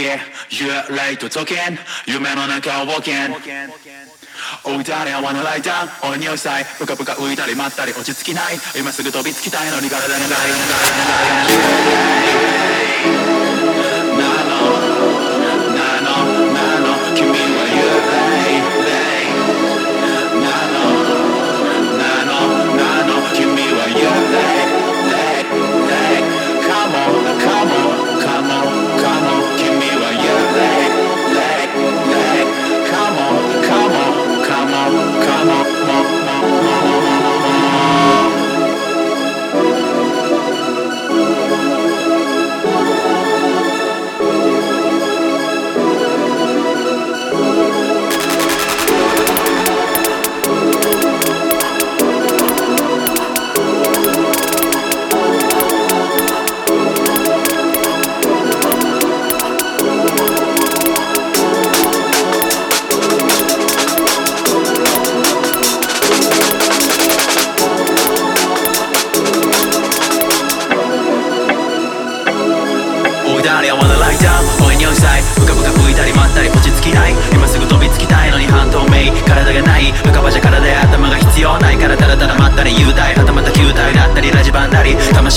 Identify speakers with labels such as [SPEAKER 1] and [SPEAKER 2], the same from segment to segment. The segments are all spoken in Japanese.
[SPEAKER 1] 三つ時幽霊と時計夢の中を冒険おいたれはワノライターおい匂いさい。ぷかぷか浮いたり待ったり落ち着きない。今すぐ飛びつきたいのに体がない。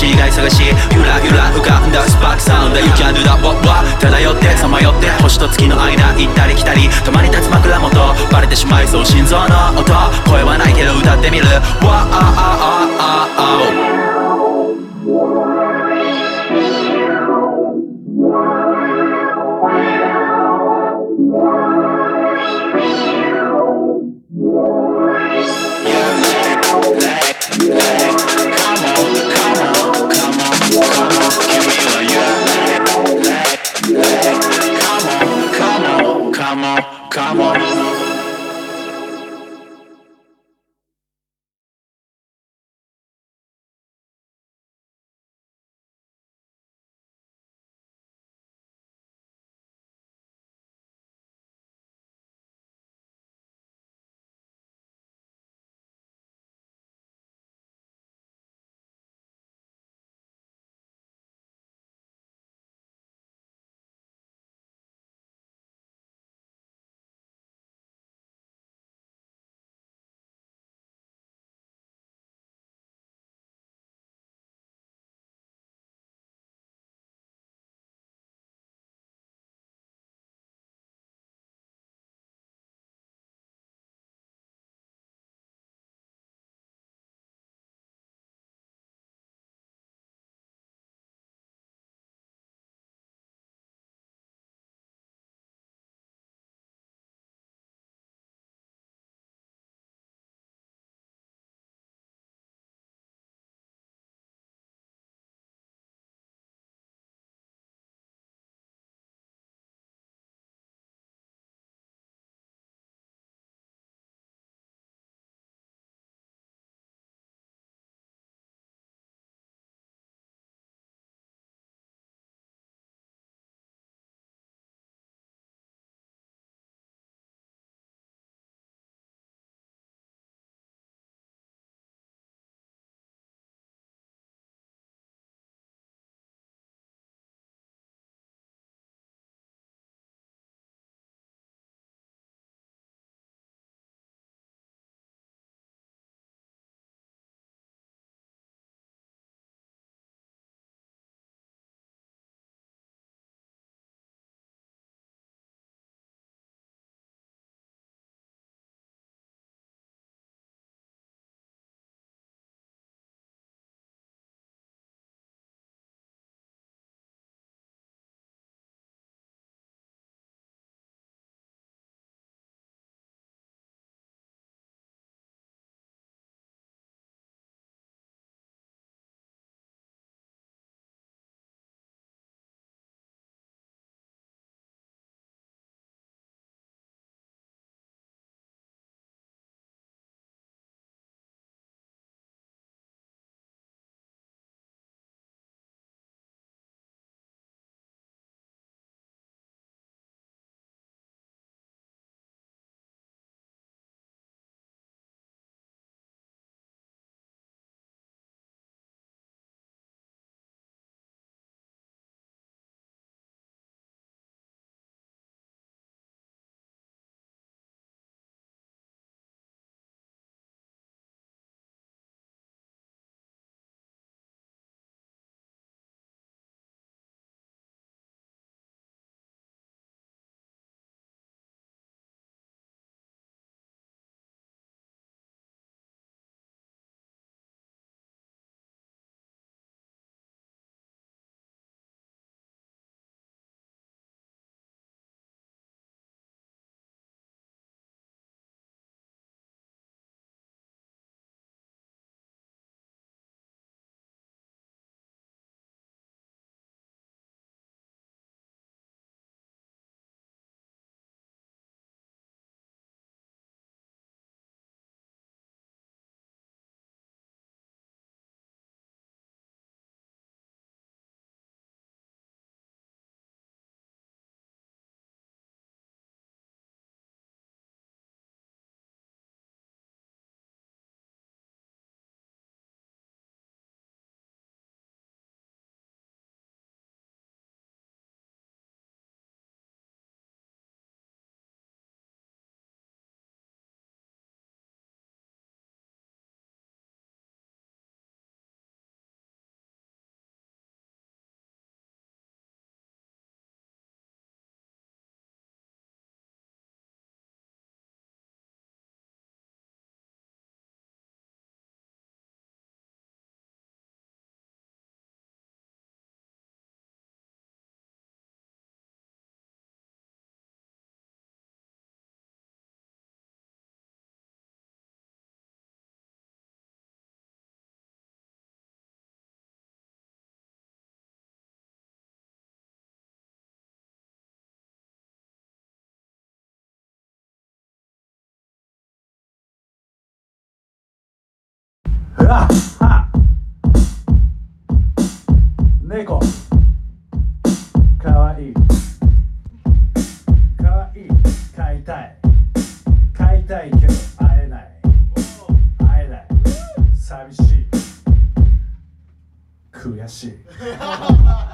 [SPEAKER 1] しない探しゆらゆら浮かんだスパークサウンド。You can do that what what 漂ってさまよって星と月の間行ったり来たり。止まり立つ枕元バレてしまいそう心臓の音。声はないけど歌ってみる。Wow,
[SPEAKER 2] うわは猫。かわいい。かわいい。飼いたい。飼いたいけど会えない。会えない。寂しい。悔しい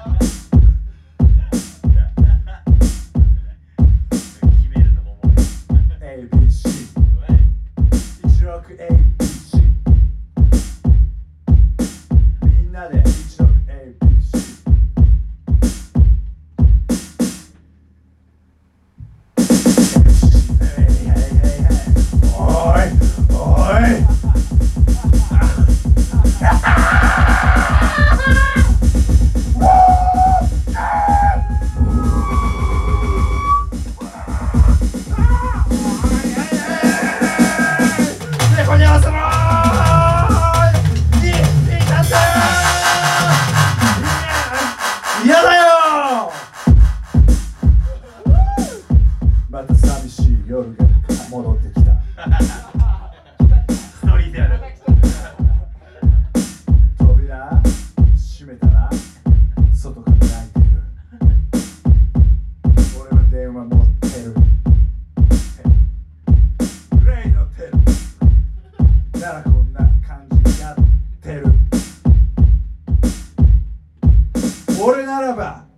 [SPEAKER 2] 俺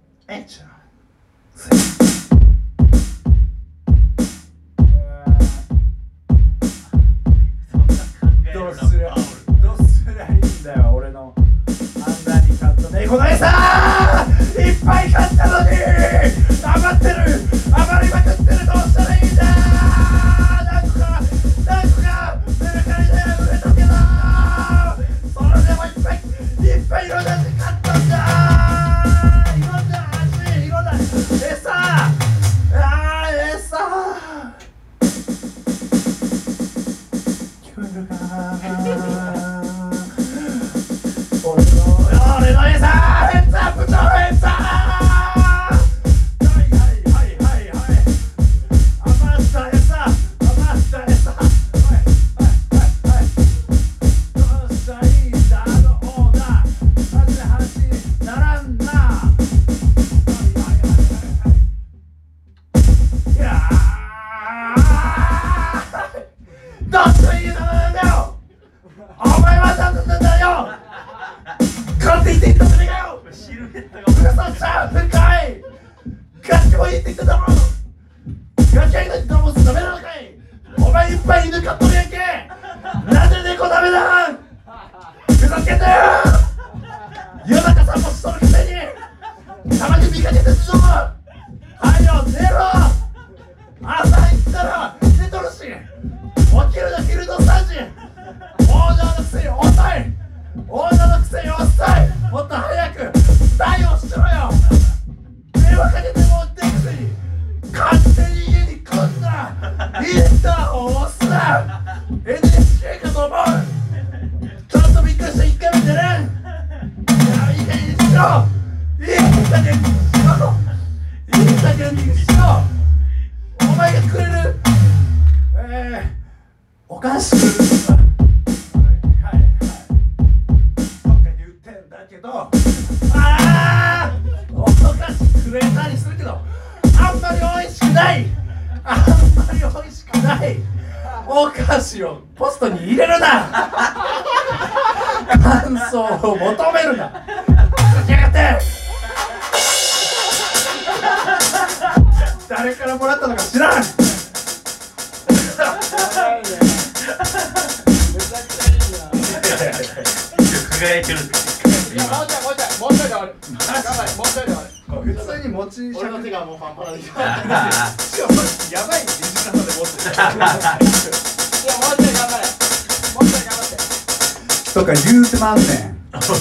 [SPEAKER 2] に見かけてるぞはいよ寝ろ朝行ったら寝とるし起きるの昼の3時オーナーのくせに遅いオーナーのくせに遅いもっと早く対応しろよ電話かけてもってくせに勝手に家に来んなインターホン押すな NHK かと思うちょっとびっくりした一回目でねいやいい加減にしろ加減にしろいい加減にしろ。お前がくれるえー、お菓子。ったのか知らん。
[SPEAKER 1] 輝いてる今
[SPEAKER 3] もうちょいもうちょいもうちょいで終わる。頑張れもうちょいで終わる
[SPEAKER 2] 普通に持ち
[SPEAKER 3] 俺の手がもうパンパンでいやもう
[SPEAKER 1] あ
[SPEAKER 3] ちょい頑張れもうちょい頑張って
[SPEAKER 2] とか言うてまんねん
[SPEAKER 1] あ
[SPEAKER 2] とか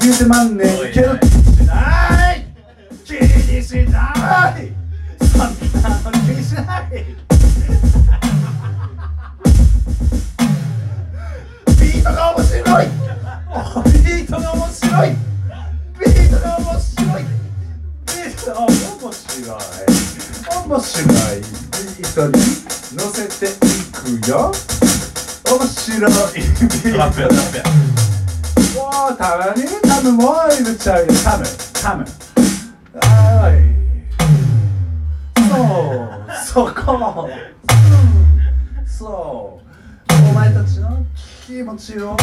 [SPEAKER 2] 言うてまんねん。けど気にしない。気にしないないビートが面白い。おビートが面白い。ビートが面白い。ビートが面白い面白いビートに乗せていくよ。面白い。
[SPEAKER 1] トラップやトラップや。
[SPEAKER 2] もうたまにタムもいるちゃうよタムタムはいそうそこそう。お前たちの気持ちを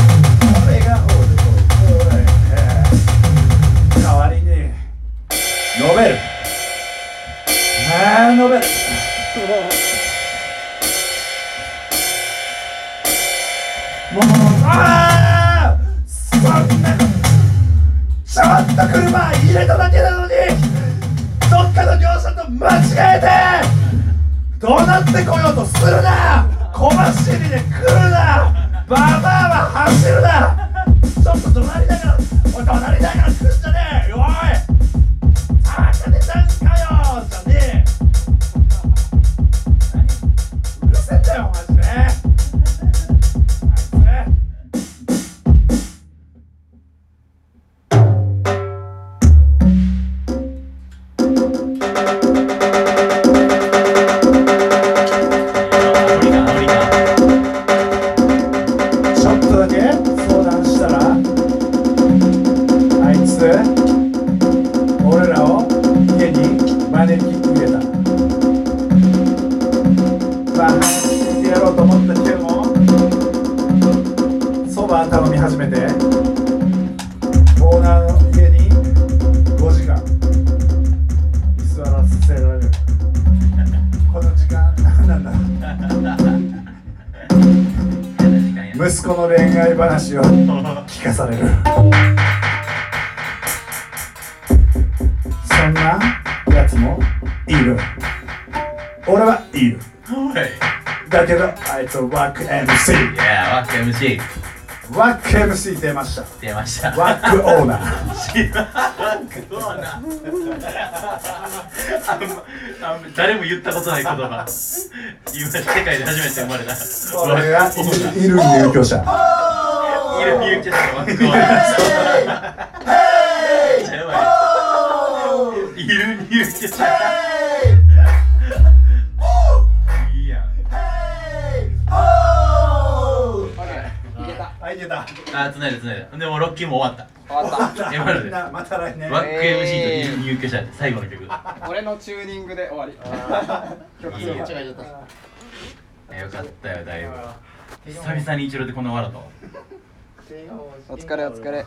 [SPEAKER 2] 俺が俺と俺代わりに。述べる。ああ述べる。もうああそんな。ちょっと車入れただけなのにどっかの業者と間違えて。どうなってこようとするな。小走りで来るな。ババアは走るな。ちょっと怒鳴りながらおい隣だから来るんじゃねえ。よおい。俺らを家に招き入れたまあ早く聞いてやろうと思ったけどもそば頼み始めてオーナーの家に5時間居座らせられるこの時間何なんだ息子の恋愛話を聞かされる。いる俺はいるだけどあいつはワック MC
[SPEAKER 1] いやワック MC
[SPEAKER 2] ワック MC 出ました。
[SPEAKER 1] 出ました。
[SPEAKER 2] ワックオーナー。
[SPEAKER 1] ワックオーナー。誰も言ったことない言葉。今世界で初めて生まれた。
[SPEAKER 2] 俺がいる入居者。
[SPEAKER 1] いる入居者のワックオーナーないででもロッキーも終わっ
[SPEAKER 3] 終わった。
[SPEAKER 1] えマジで。
[SPEAKER 2] みんなまた来年。
[SPEAKER 1] たワック MC と入居者って最後の曲
[SPEAKER 3] 俺のチューニングで終わり。曲
[SPEAKER 1] いいや
[SPEAKER 3] 間違えちゃっ
[SPEAKER 1] よかったよだいぶ。久々に一郎でこんな笑ったわ
[SPEAKER 3] たお疲れお疲れ